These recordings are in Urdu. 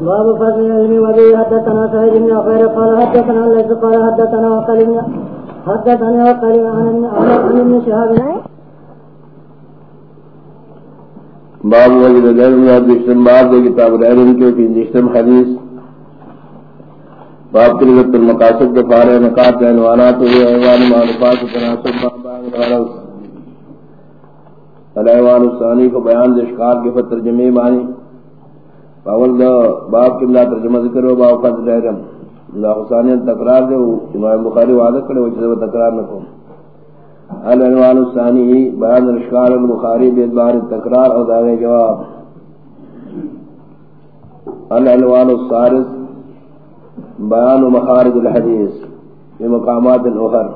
باب فضل العلم وبه حدثنا سعيد بن عفير قال حدثنا ليس قال حدثنا وقال حدثنا وقال عن ابن شهاب. باب وجد العلم دشتم باب دے کتاب العلم کے تین دشتم حدیث باب کے لیے المقاصد دفار نقاط عنوانات و عنوان معلومات تناسب باب الغرض العنوان الثانی کو بیان دشکار کے فتر جمعی معنی. اول دا باب کی ملا ترجمہ ذکر ہو، باب فضل علم اللہ حسانی تقرار دے، امام بخاری وعدہ کرے وچہ وہ تقرار نہ کھو العنوان الثانی، بیان الاشکار البخاری بیدبار تقرار اور داغے جواب۔ العنوان الثالث، بیان مخارج الحدیث بمقامات الاخر۔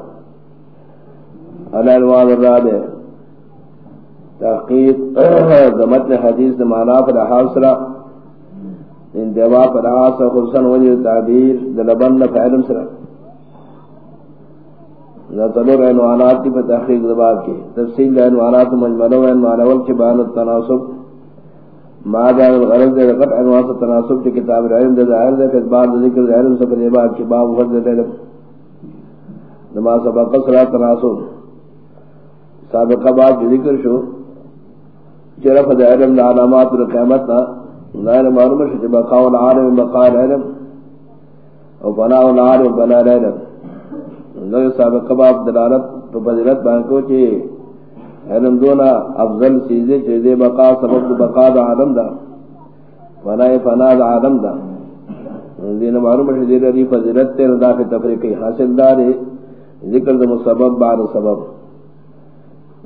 العنوان الرابع، تحقیق دمت حدیث معنی پر حاصلہ۔ ان دیوا پر آس خلصن وجہ تعبیر دلبن فعلم سرا نتلو عنوانات کی پر تحقیق دباب کی۔ تفصیل عنوانات مجملو عنوانول کی بیان التناسب۔ ما جان الغرض دے رقط عنوانات التناسب کی کتاب العلم دے ظاہر دے کہ بعد ذکر العلم سے پر عباد کی باب فرد دے علم نما سبق صلاة تناسب۔ سابقہ بعد ذکر شو۔ جرف دے علم دا علامات القیامت نا غیر معلوم ہے کہ بقاء العالم بقاء العلم. او بناء العالم بناء العلم. لوگ سابق باب دلالت تو بدلت فضیلت بانکو چی علم دونا افضل چیزیں چیزیں بقاء سبب بقاء عالم دا. بناء فناء عالم دا. دین معلوم ہے کہ دی فضیلت تے رضا کے تفریقی حاصل دار ذکر دا مسبب بعد سبب.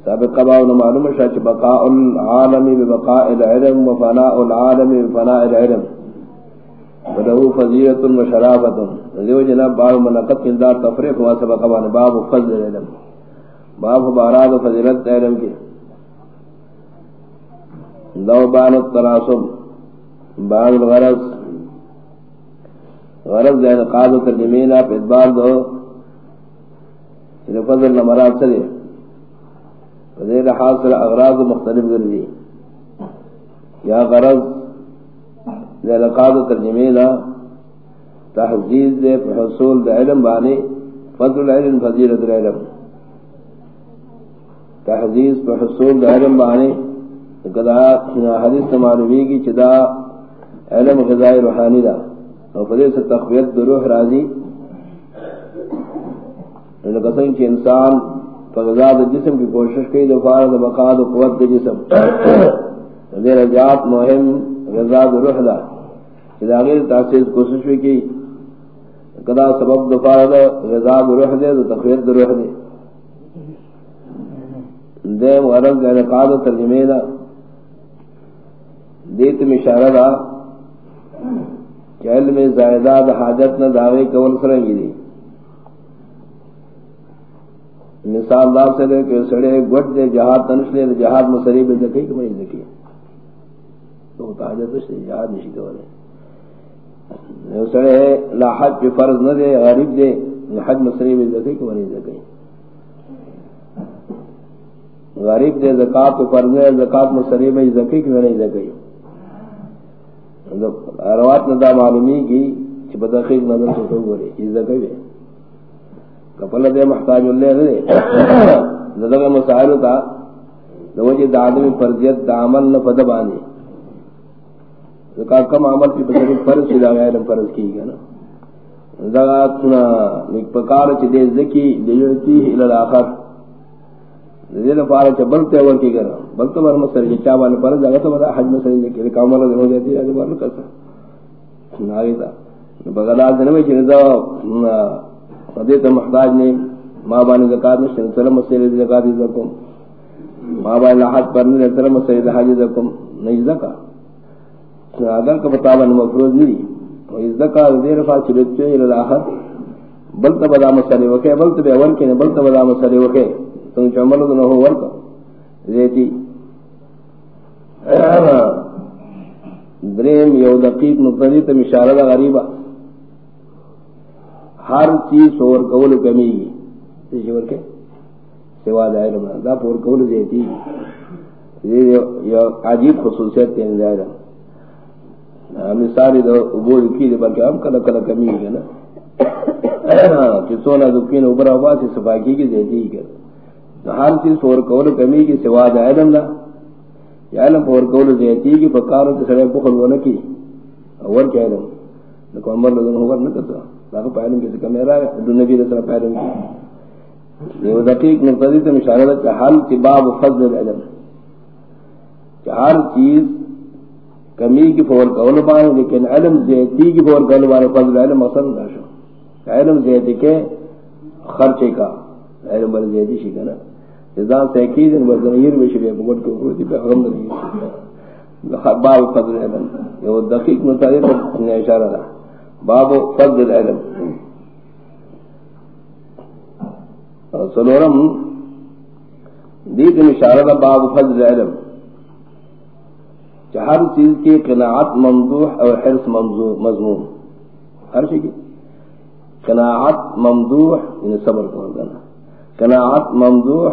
سابق قباو معلوم شاچ بقاء العالم ببقاء العلم وفناء العالم بفناء العلم. وله فضيلة وشرافة لیو جناب باب منقط کندار تفریق ہوا سبق قبان باب فضل العلم. باب باراد فضیلت علم کی لو بان التناسب بان الغرض. غرض دین قاضر ترجمینہ پہ ادبار دو. فضل نمرات سے فضیل حاصل اغراض مختلف گردی یا غرض دے لقاد ترجمینا تحزیز دے حصول دے علم بانی فضل العلم، فضیلت العلم. تحزیز پہ حصول دے علم بانی کدا حدیث معلومی کی چدا علم غذائی روحانی دا اور فضیل سے تقویت روح راضی قسم کی انسان فغزاد جسم کی کوشش کی دفار بقا قوت دا جسم. دیر جات مہم غزاد روح دا. غیر تاثیر کوشش بھی کی، کدا سبب دفار دا غزاد روح دے تو تخویر دا روح دے. دے مغرب غرض انعقاد ترجمے دا. دیت میں اشارہ دا کہ علم زائداد حاجت نہ دعوے کول سرنگی دی. مثال دار سے لے کہ سڑے گٹ دے جہاد تنش لے جہاد مسری بے زکی کہ میں زکی تو تاجت سے جہاد نشی نہیں کرے سڑے لا حج فرض نہ دے، غریب دے حج مسری بے زکی کہ میں زکی غریب دے زکات فرض ہے زکات مسری بے زکی کہ میں زکی روات نہ دا معلومی کی کہ بدخیل نظر سے تو گورے، یہ زکی ہے کپل دے محتاج اللہ دے۔ زدگ مسائل تا لوجی دا آدمی فرضیت دا عمل نہ فد بانی کم عمل کی بسر فرض شدہ غیر فرض کی گا نا۔ زگا تنا پکار چی دے زکی دیوتی الالاخر دیل پارا چی بلتے اول کی گرا بلتے بر مسر جی چاوان فرض اگر تو بدا حج مسر جی کہ کامل دے ہو جاتی ہے بار نکسا ناگی تا۔ بغلا دنوی چی نزا فدیت محتاج نے ماں بانی زکات نے سلم مسئلہ زکات زکم۔ ماں بانی لاحت پر نے سلم مسئلہ حاج زکم۔ نہیں زکا۔ اگر کا بتاون مفروض نہیں۔ تو اس زکات دیر فا چلتے الى الاخر بل بدا مسئلہ وکے بل تو اول کے بل بدا مسئلہ وکے تو عمل نہ ہو ور کا ریتی دریم یو دقیق نقطہ تے اشارہ غریبہ۔ ہر چیز اور قول کمی۔ گی کے؟ سوا دائر دا پور قول دیتی یہ عجیب خصوصیت کے دائر مثال دو ابو کی دے بلکہ ہم کلا کلا کمی ہے نا۔ کہ سونا دکین اوپر ہوا سے صفائی کی ہے تو ہر چیز فور کول کمی کی سوا دا علم دا یا علم فور کول دیتی کی فکارو تے سڑے بخل وہ نہ کی۔ اور کیا علم نکو عمر لگن ہوا نہ کرتا لاکھ پہلم کسی کا میرا ہے دو نبی رسول پہلم کی یہ دقیق مقتدی تے مشارہ کہ حل تباب فضل العلم کہ ہر چیز کمی کی فور کول بان لیکن علم زیتی کی فور کول بان فضل علم اصل نہ شو. علم زیتی کے خرچے کا، علم بل زیتی شی کنا اذا تاکید ان وزنیر بشری بگٹ کو ہوتی، پہ غم نہیں باب فضل علم یہ دقیق مطابق نے اشارہ رہا باب فضل علم سلورم دیت اشارہ باب فضل علم کہ ہر چیز کی قناعت ممدوح اور حرص مضمون ہر چیز کی. قناعت ممدوح یعنی صبر کو کرنا. قناعت ممدوح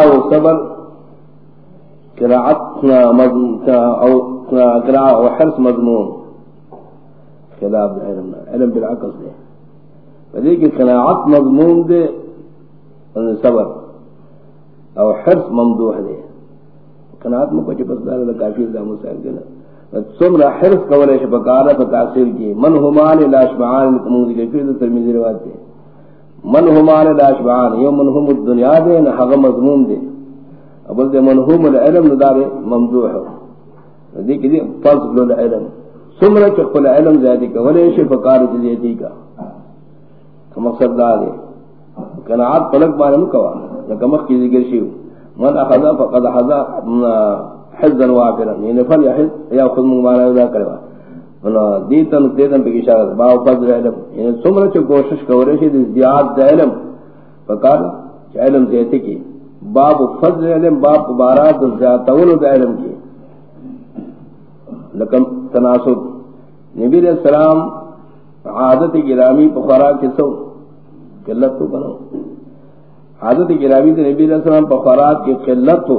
او صبر قراعت او قراعت او حرص مضمون خلاف علم علم بالعکس دے۔ فدی کی قناعت مضمون دے یعنی صبر او حرص ممدوح دے۔ قناعت میں کچھ بس دار کافی دا مسائل دینا سمرا حرص کولے شپ کارا تو تاثیر کی۔ من ہمان لاشبعان کمون ذکر پھر ترمذی روایت دے۔ من ہمان لاشبعان یو من ہم الدنیا دے، نہ حق مضمون دے۔ ابل دے من ہم العلم ندار ممدوح ہے دی کہ فضل العلم۔ سمرا چخل علم زیادی کولے شپ کارا زیادی کا۔ مقصد دا دے قناعت پلک بارے میں کوا لکمخ کی ذکر شیو۔ من اخذ فقد اخذ حزا وافرا یعنی فل یحز یا خود مبارا ادا کروا دیتن دیتن بکی اشارت باو فضل علم۔ یعنی سمرا چو کوشش کورے شید ازدیاد دا علم۔ فقال علم دیتے کی۔ باب فضل علم، باب مبارات زیادتون دا علم کی۔ لکم تناسب. نبی علیہ السلام عادت گرامی پخارا کسو قلت تو بنو. عادت گرامی تے نبی علیہ السلام پخارات کی قلت تو.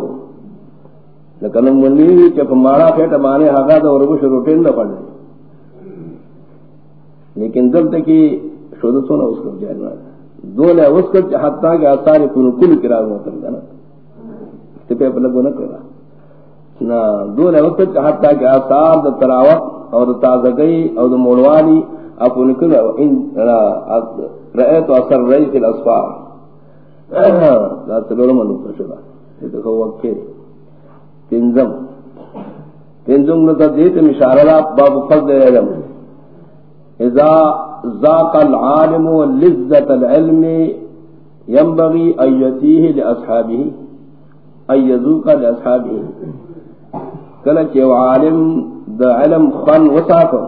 لیکن منی کہ مارا پھیٹ مانے ہگا تو اور کچھ روٹین نہ پڑے لیکن جب تک کہ شود سونا اس کو جائے نہ دو نے اس کو حتا کہ اثار کن کل قرار ہو کر نا تے پہ لگو نہ کرا نہ دو نے اس کو حتا کہ اثار تلاوت اور تازگی اور موڑوانی اپن کل ان رأيت اثر رئی فی الاسفار۔ لا تلورم انو پشلا یہ تو وقت تنزم تنزم نتا دیت مشارہ باب فضل علم۔ اذا ذاق العالم لذت العلم ينبغي ان يتيه لاصحابه ان يذوق لاصحابه کلا کہ عالم دا علم خن وساکو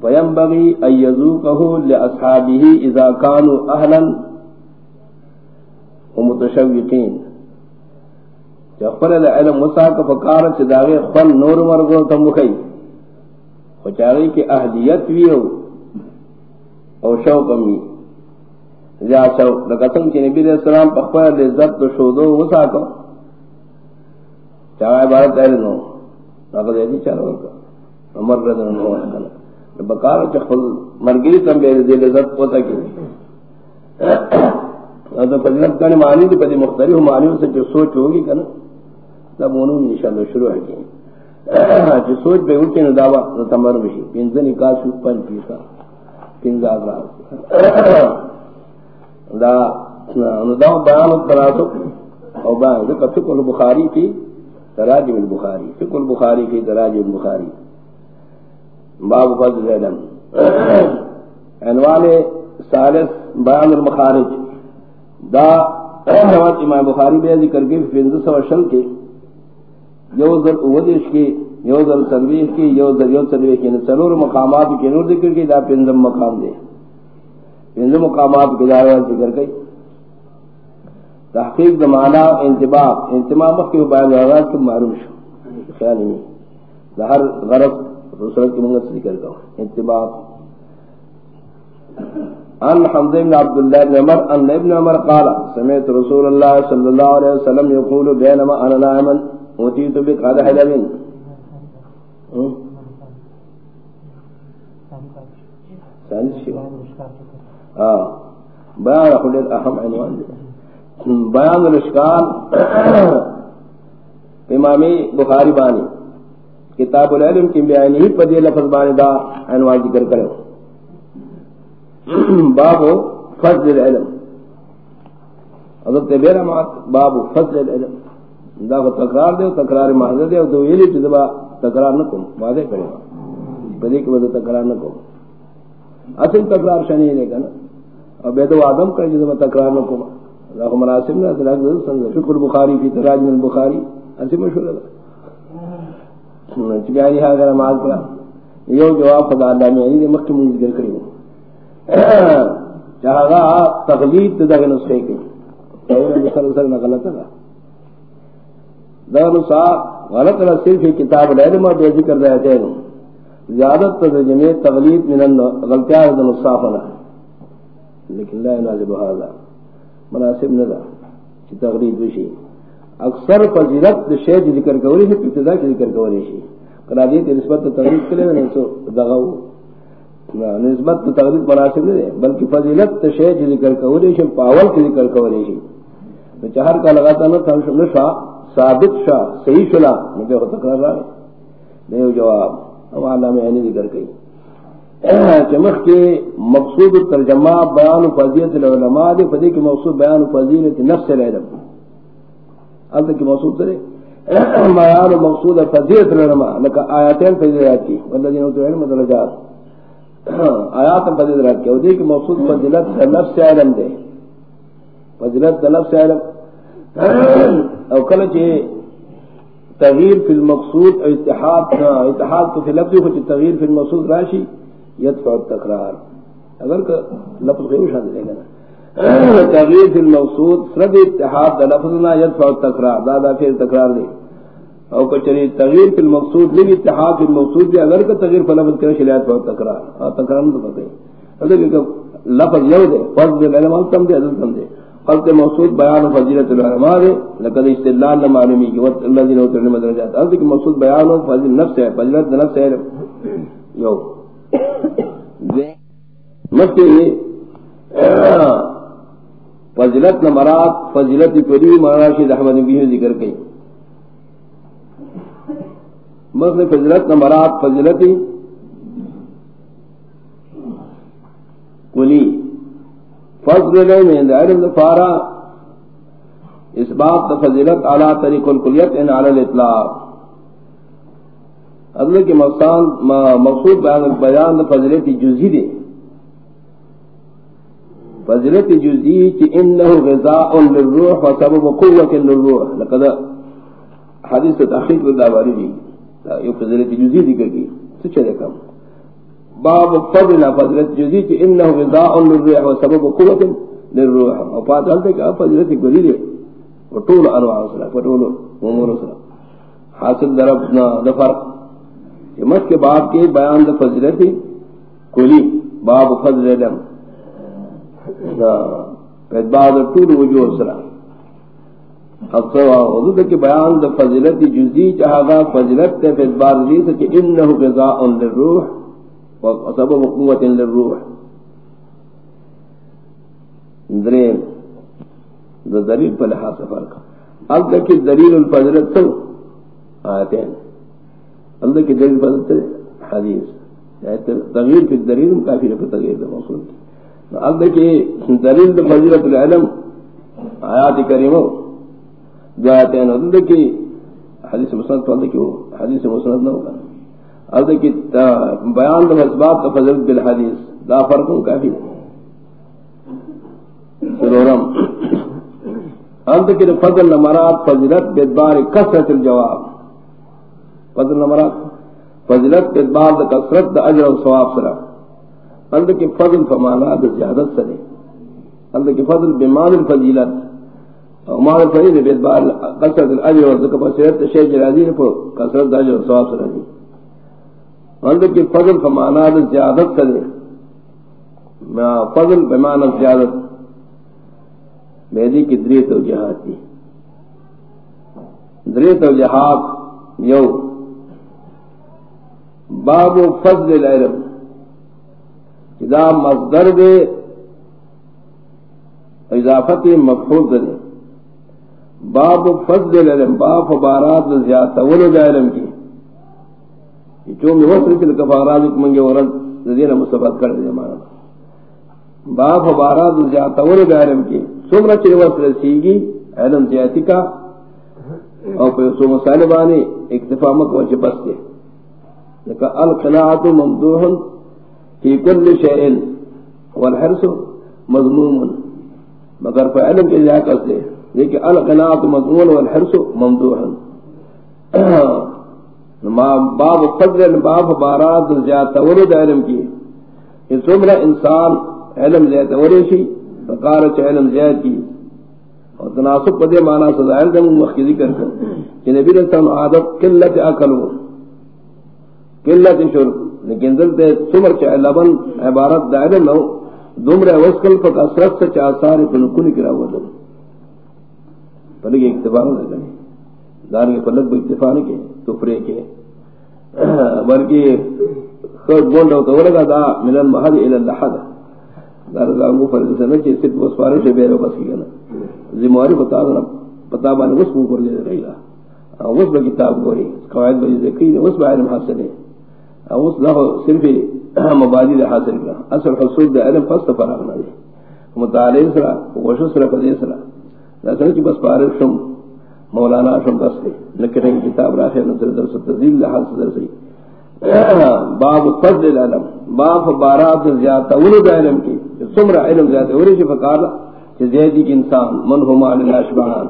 فينبغي ان يذوقه لاصحابه اذا كانوا اهلا ومتشوقين چخبر العلم مساق فقار چداغی خون نور مرگو تمخی وچاگی کی اہلیت بھی ہو او شوقم بھی جا شوق. لکتن کی نبی علیہ السلام پخبر لذت تو شودو مساقو چاگا عبارت اہل نو ایدی ورکا عمر رضا نو تم پوتا تو معنی مختلف معنی سے جو سوچ ہوگی کنا انشاءاللہ شروع ہے سوچ بے اٹھے نو دعوا نو تمر بشی پینزنی کاسو پن پیسا پینزا اگراز دا بیان التناسب او بیان ذکر فقہ البخاری کی تراجم البخاری، فقہ البخاری کی تراجم البخاری۔ باب فضل علم عنوان ثالث بیان المخارج۔ دا امام بخاری بے ذکر کے پینزا سو شل کے یو ذل اودش کی، یو ذل کی، یو ذل یو کی۔ سلور مقامات کی نور ذکر کی، دا پنزم مقام دے۔ پنزم مقامات کی دارہ ذکر کی۔ تحقیق دمانا انتباق انتباق مخ کی بیان غرات کی معروف شو. خیالی میں دا ہر غرب رسولت کی منگت ذکر کرو انتباق ان حمد بن عبد الله بن عمر ان ابن عمر قال سمعت رسول الله صلى الله عليه وسلم يقول بينما انا نائما اوتیت بقدح لبن ہاں. بیان اہم عنوان بیان الاشکال امامی بخاری بانی، کتاب العلم کی بیانی ہی پدی لفظ بانی دا عنوان ذکر کرو باب فضل العلم۔ حضرت بیرہ مات باب فضل العلم۔ دا کو تکرار دے، تکرار محضر دے دو ویلی چی دبا تکرار نکم، واضح کرے پدی کی وجہ تکرار نکم۔ اصل تکرار شنی لے گا نا اور بے دو آدم کر جی دبا تکرار نکم۔ اللہ کو مناسب نا فکر بخاری فی تراج من بخاری اسی مشہور ہے چکاری ہاں اگر مال پڑا یہ جواب خدا اللہ میں یعنی مخت من ذکر کری چاہا تغلیب تو دغه نسخه کی اور سر سر نہ غلط ہے دغه نسخه غلط ہے صرف کتاب العلم اور ذکر رہے تھے زیادہ ترجمے تغلیب من غلطیاں ہے نسخہ لیکن لا يناسب هذا. مناسب نہ کہ تغلیب وشي. اکثر فضیلت شے ذکر کوری ہے ابتدا کی ذکر کوری ہے کرا دی نسبت تغلیب کرے نہیں تو دغاو نسبت تو تغلیب مناسب نہیں بلکہ فضیلت شے ذکر کوری ہے پاول کی ذکر کوری ہے تو چہر کا لگاتا نہ تھا نشا ثابت شا صحیح شلا مجھے ہو تکرار رہا ہے نہیں جواب ہم عالم میں ذکر کئی چمخ کے مقصود ترجمہ بیان فضیلت العلماء دے فدی کے مقصود بیان فضیلت نفس العلم۔ اب کی موصول کرے بیان مقصود فضیلت العلماء لك آیاتین فضیلت کی۔ والذین اوتوا علم درجات آیات فضیلت کی۔ ودی کی موصول فضیلت نفس علم دے۔ فضیلت نفس علم او کله چې تغییر فی المقصود اتحاد اتحاد تو فی لفظ کو تغییر فی المقصود راشی۔ یدفع التکرار اگر کہ لفظ غیر شان دے گا تغییر فی المقصود سرد اتحاد دا لفظنا یدفع التکرار دا دا پھر تکرار دے۔ او کچری تغییر فی المقصود لگی اتحاد فی المقصود دے، اگر کہ تغییر فی لفظ کرے شلی یدفع التکرار اور ہاں، تکرار نہیں تو پتہ ہے۔ لفظ یو دے، فرض دے علم تم دے عدل تم دے۔ قلت موصود بیان فضیلت العلماء دے، لقد استدلال لمعلومی کی وقت اللہ دین وطر لمدر جاتا کہ موصود بیان فضیل نفس ہے، فضیلت نفس ہے۔ یو۔ مفتی جی، فضلت نمرات فضلت پری مراشد احمد بھی ذکر کی مثل فضلت نمرات فضلت کلی فضل میں علم فارا، اس بات فضلت اعلیٰ طریق الکلیت ان علی الاطلاق۔ اگلے کے مقصان مقصود بیان بیان فضلت جزی دے۔ فضلت جزی چی انہو غذاء للروح و سبب قوت للروح۔ لقد حدیث تحقیق کو دعواری دی۔ یہ فضلت جزی دی ذکر کی سچے دیکھا باب فضل فضلت جزی چی انہو غذاء للروح و سبب قوت للروح۔ و پات حالتے کہ فضلت گلی دے۔ و طول انواع صلاح و طول امور صلاح حاصل دربنا دفرق یہ مت کے بعد کے بیان فضلت کلی باب فضل علم۔ طول وجوہ سرا۔ کے بیان دا فضلت جزی چاہا فضلت تے فی بار کہ انہو غذاء للروح و قوت للروح۔ درین دا دلیل پر لحاظ فرق۔ اب دیکھیں دلیل الفضلت تو آیتین اللہ یعنی کی دلیل بدلتے حدیث۔ تغیر فی دلیل کافی رفت تغیر دا موصول کی اب دیکھئے دلیل دا فضیلت العلم، آیات کریمو دو آیتین اب دیکھئے حدیث مسند تو دیکھئے حدیث مسند نہ ہوگا۔ اب دیکھئے بیان دا حسبات دا فضیلت بالحدیث، دا فرقوں کافی سرورم اب دیکھئے فضل نمرات، فضیلت، بیدبار کسرت الجواب۔ فضل نمرات فضلت کے بعد دا کثرت دا اجر و ثواب سرا۔ اند کے فضل فمانا دا زیادت سرے۔ اند کے فضل بمان الفضیلت۔ اور مال الفضیل بے بار کثرت الاجر و ذکر بصیرت شیخ جرازی نے پر کثرت دا اجر و ثواب سرا دی۔ اند کے فضل فمانا دا زیادت سرے۔ فضل بمان زیادت۔ میدی کی دریت و جہاد دی دریت و جہاد یو۔ باب فضل العلم. اذا مصدر دے، اضافت مفہول دے. باب فضل العلم، باب بارات زیادہ ولد علم کی. جو میں وصل کی کفارات منگے ورد زیادہ مصفت کر دے مانا باب بارات زیادہ ولد علم کی. سمرہ چلی وصل سیگی علم زیادی کا. اور پھر سو مسائل بانے اکتفا مکوچ بس دے. لکا القناعت ممدوح فی کل شئن والحرس مضموم مگر پہ علم کے جائے قصدے لیکن القناعت مضمون والحرس ممدوح. باب فضل، باب بارات زیادہ ورد علم کی. اس عمر انسان علم زیادہ ورشی فقارت علم زیادہ کی. اور تناسب پدے مانا سزائل دم مخی ذکر کر کہ نبی رسول عادت قلت اکلو. قلت شرب لیکن دلتے سمر چاہ لبن عبارت دا دائر نو دمر وسکل پر اثرت سے چاہ سارے پنکونی کرا ہوا دم پلگ اکتفا نہ کرنے دار کے پلک بھی اکتفا نہیں کے تفرے کے۔ بلکہ خود بول رہا تو لگا دا من المحد الى اللحد۔ دار اللہ مو فرض سے نہ کہ صرف اس پارے سے بیرو بس کی نا۔ ذمہ بتا دنا پتا بانے اس کو کر دے رہی ہے اس میں کتاب گوری قواعد بھی ذکر ہے اس میں علم حاصل ہے۔ اس له صرف مبادی حاصل کرا اصل حصول دے علم فست فراغ نہ دے مطالعہ سرا وشو سرا قدے سرا لکن کہ بس پارک شم مولانا شم دس دے لکھنے کتاب راخے نظر درس تزیل لحال صدر سی باب فضل العلم. باب بارات زیادہ ولد علم کی سمر علم زیادہ ولی شفا قال کہ زیدی کی انسان، من ہما للاشبہان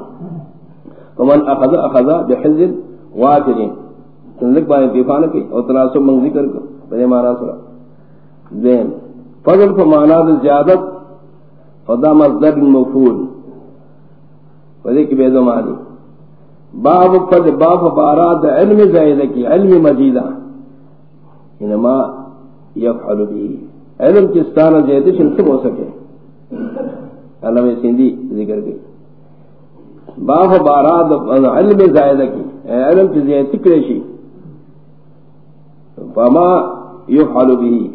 ومن اخذ اخذ بحزل وافرین لکھ بائیں بیفان کی اور تناسب من ذکر کو بڑے مانا سرا۔ دین فضل کو مانا دل زیادت خدا مصدر مفول۔ فضل کی بیدو مانی باب فضل، باب بارات علم زائدہ کی، علم مزیدہ۔ انما یفعل بھی علم کستانا زیدہ شنسب ہو سکے۔ علم سندی ذکر گئی باب بارات علم زائدہ کی۔ علم کی زیادہ تکریشی۔ فما يفعل به.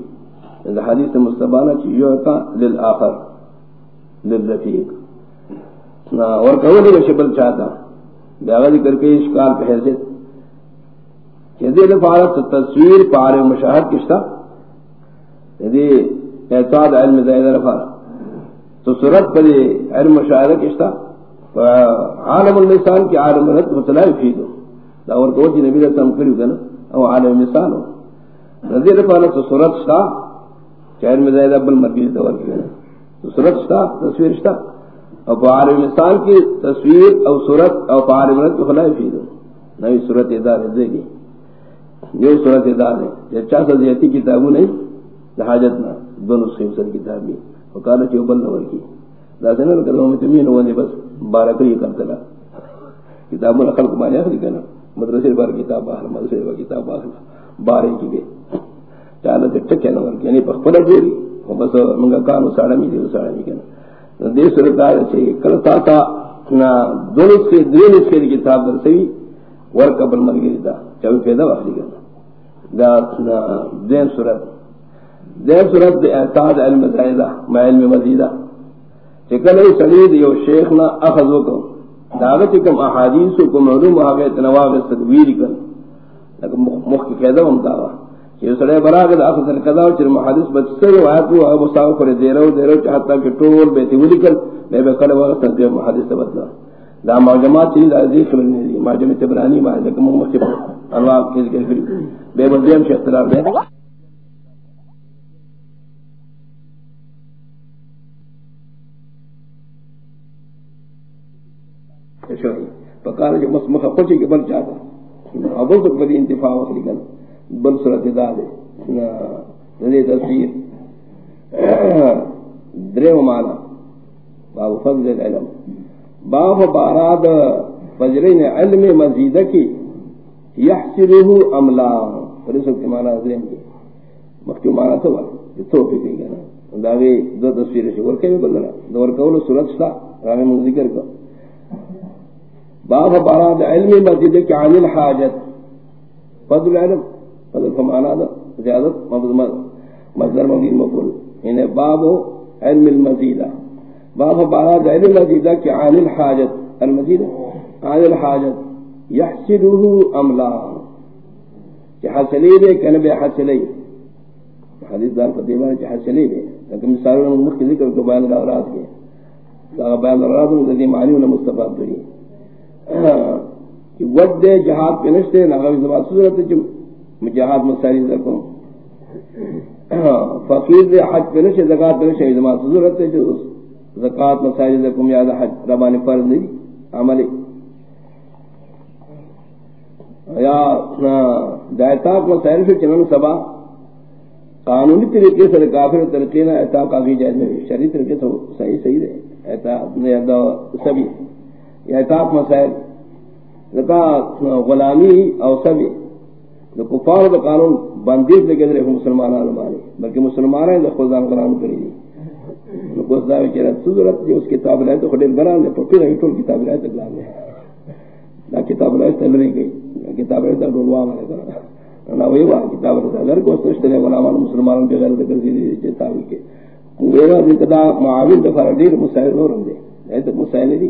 عند حديث مستبانة يعطى للآخر، للرفيق. اور کہو لے شبل چاہتا بیاغا ذکر کے اشکال پہ حیثیت کہ لفارت تصویر پار مشاہد کشتا یدی اعتاد علم زائد رفارت تو صورت پر علم مشاہدہ کشتا عالم اللسان کی عالم رد مطلع فیدو اور کہو جی نبی رسول کریو گنا او عالم مثال رضی اللہ عنہ تو صورت شتا چہر میں زائد ابل مرگی دور کی تو صورت شتا، تصویر شتا. اور پہار مثال کی تصویر اور صورت اور پہار مرد کو خلائی فی نوی صورت ادار دے گی. یہ صورت ادار ہے. یہ چاہ سا زیادی کتابوں نہیں لحاجت نہ دونوں سیم سر کتاب بھی وکالا چی ابل نور کی لازم ہے کہ ہم تمہیں نو بس بارہ کری کرتا لا کتابوں نے خلق مایا کنا مدرسے بار کتاب باہر مدرسے بار کتاب باہر بارے کی بھی چالا تے ٹکے نہ یعنی پخپلا جوری او بس منگا کانو ساڑا می دیو ساڑا می کنا دے سرکار چے کل تا تا نا دونوں سے دین اس کے کتاب در سوی ور قبل مرگی دا چاوی پیدا واخلی کنا دا نا دین صورت دین صورت دے اعتاد علم زائدہ ما علم مزیدہ۔ چکل ای سلید یو شیخ نا اخذو کم داغت کم احادیث کم علوم آگے تنواغ تدویر کن مخ کی قیدہ ہم داوا یہ سڑے برا کے اخذ القضا چر محادث بچ سے روایت کو ابو صاحب کو دیرو دیرو چاہتا کہ ٹول بیتی ولی کر میں بے کڑے وقت تے محادث سے بدلا۔ دا معجمات چیز عزیز خبر نہیں دی معجم تبرانی ما ہے کہ مختلف انواع کے ذکر بے بدیم سے اختلاف ہے پکار جو مس مخ پچے کے بل چاہتا ابو تو بڑی انتفاع وکلی کنا بل صورت داد ہے تصویر درو مانا باب فضل العلم۔ باب باراد فجرین علم مزید کی یحسره املا۔ فرسو کی مانا ذہن کی مختی مانا تو بار تو پی گئی گنا داوی دو تصویر سے ورکے بھی بدلا دور کولو صورت شتا رامی من ذکر کا۔ باب باراد علم مزید کی عن الحاجت. فضل علم فضل فمانا دا. زیادت. مصدر مزید مقبول انہیں یعنی باب علم المزیدہ. باب بارا دا علم المزیدہ کی عن الحاجت. المزیدہ. عن الحاجت. یحسنه ام لا. کہ حسلی دے کہ نبی حسلی. حدیث دار پر دیوان کہ حسلی دے. لیکن مثالوں نے مخی ذکر کو بیان راورات کے بیان راورات نے ذی معنی انہیں مستفاد دوری کہ ود دے جہاد پہ نشتے ناغوی زباد صورت ہے جہاد مسائل رکھوں فقیر دے حج پہ نشے زکات پہ نشے زباد صورت ہے جو زکات مسائل رکھوں یاد حج ربانی فرض نہیں عملی یا دائتاق مسائل سے چنن سبا، قانونی طریقے سے کافر طریقے نہ احتاق کافی جائز نہیں شرعی طریقے سے صحیح صحیح ہے۔ احتاق سبھی۔ احتاق مسائل زکات غلامی اور سبھی جو کفار کا قانون بندیش لے کے در مسلمان مانے بلکہ مسلمان ہیں جو خودان قرآن کری دی کو دا چہرہ ضرورت جو اس کتاب لائے تو خڈیر بنا لے تو پھر ٹول کتاب لائے تک لانے نہ کتاب لائے تک نہیں گئی کتاب لائے تک ڈولوا مانے کرا نہ وہی ہوا کتاب لائے اگر کو سوچتے ہیں غلامان مسلمانوں کے غیر ذکر دی کتاب کے میرا ذکر معاون دفعہ دیر مسائل نور ہوں دے ایسے مسائل دی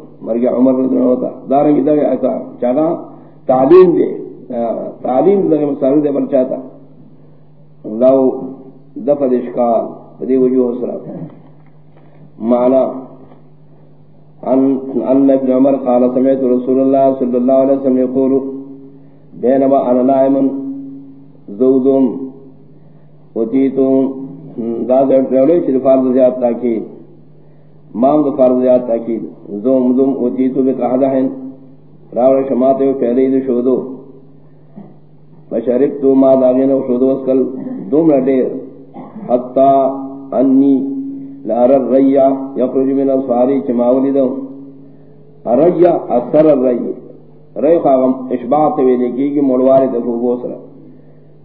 مر عمر رضی اللہ ہوتا. دارنگ دا ایسا چاہا تعلیم دے. تعلیم دے مسائل دے بل چاہتا. لو دفع اشکال. بدی وجوہ سرات معنی ان ان ابن عمر قال سمعت رسول الله صلى الله عليه وسلم يقول بينما انا نائم زودم وتيتو ذات رولے صرف فرض زیادہ تاکید. مانگ فرض زیادہ تاکید. زوم زم وتیتو بقعدہ راول شماتے پہلے دے شودو. فشربت ما داغین داغنا وشودو اسکل. دو منٹے. حتی انی لار الریا یخرج من الصاری چماولی دو. الریا اثر الریا ری خواہم اشباعت ویلے کی کہ موڑواری دکھو گوسرا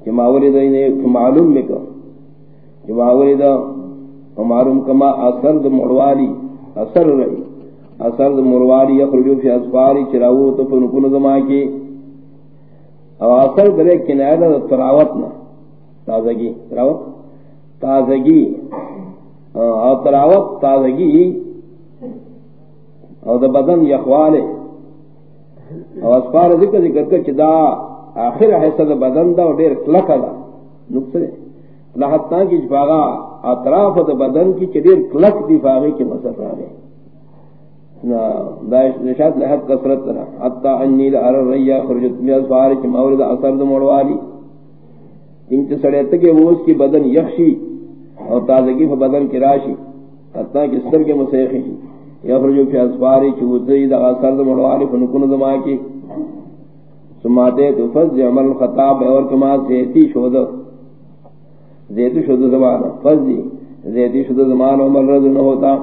چماولی دو انہیں معلوم بکو چماولی دو معلوم کما اثر دو موڑواری اثر رئی اثر دو موڑواری یخرجو فی اسفاری چراو تو فنکن دمائی کی او اثر درے کنائے دا تراوت نا تازگی، تراوت؟ تازگی. او تراوت، تازگی. او دا بدن یخوالے او اسفار ذکر ذکر کر چدا آخر حصہ دا بدن دا دیر کلک دا نقصر لحظتاں کی جفاغا اطراف دا بدن کی چدیر کلک دی فاغی کی مصر رہے نشاد لحد کسرت ترا۔ حتی انی لعر الریا خرجت می اسفار چی مورد اثر دا موڑوالی انچ سڑیت کے وہ اس کی بدن یخشی اور تازگی فا بدن کی راشی۔ حتی کہ سر کے مسیخی۔ یخرجو فی اسفاری چی وزی دا اثر دا موڑوالی فنکن دا ماں کی۔ سماتے تو فض عمل خطاب اور کما زیتی شود زیتی شود زمان. فض زیتی شود زمان عمر رضی نہ ہوتا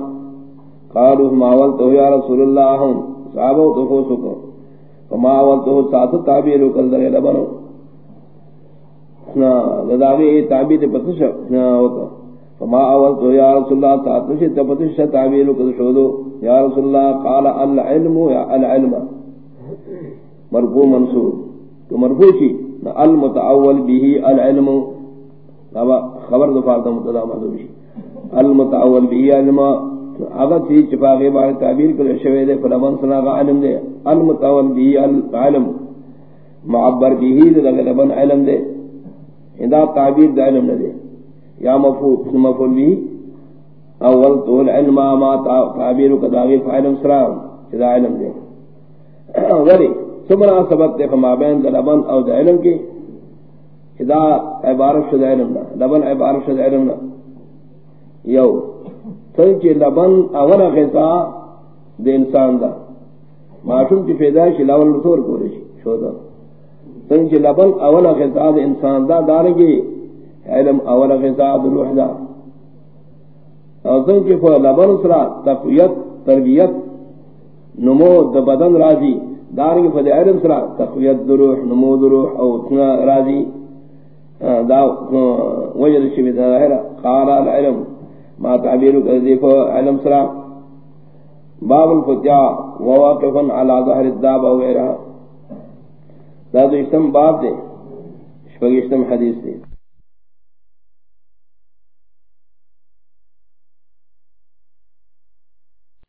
قالوا ما ولته يا رسول الله هم صحابه تو کو سکو فما ولته سات تعبیر کل در لبنو. نا، لداوی تعبیر پتش ہوتا فما ولته يا رسول الله سات سے پتش تعبیر کل شودو. یا رسول الله قال العلم يا العلم. مرفوع منصوب. تو مرفوع شی المتاول به العلم. خبر دفعہ متدا محذوب شی المتاول به علم یعنی اگر چیز چپاغی بار تعبیر کر شوی دے فلمن سنا کا علم دے. المتول بی العلم معبر بی ہی دے لبن علم دے. ادا تعبیر دے علم دے. یا مفعول مفعول بی اول تو العلم ما تعبیر کا داغی فعلم سلام ادا علم دے. ولی، سمرا سبق دے، فما بین دے لبن او دے علم کی ادا عبارت شد علم لبن عبارت شد علم یو سنچے لبن اول غذا دے انسان دا. معشوم کی پیدائش لاول رسول کو رشی شودا سنچ لبن اول غذا انسان دا دارنگی علم اول غذا روح دا. اور سنچ فو لبن سرا تقویت، تربیت نمو د بدن راضی دارنگی فو علم سرا تقویت روح نمو روح او اتنا راضی. دا وجد شبی ظاہر قال العلم. ما تعبیر کذیف علم سرا. باب الفتیا. وواقفا على ظہر الداب او غیرها دا دو اشتم باب دے. شپگ اشتم حدیث دے.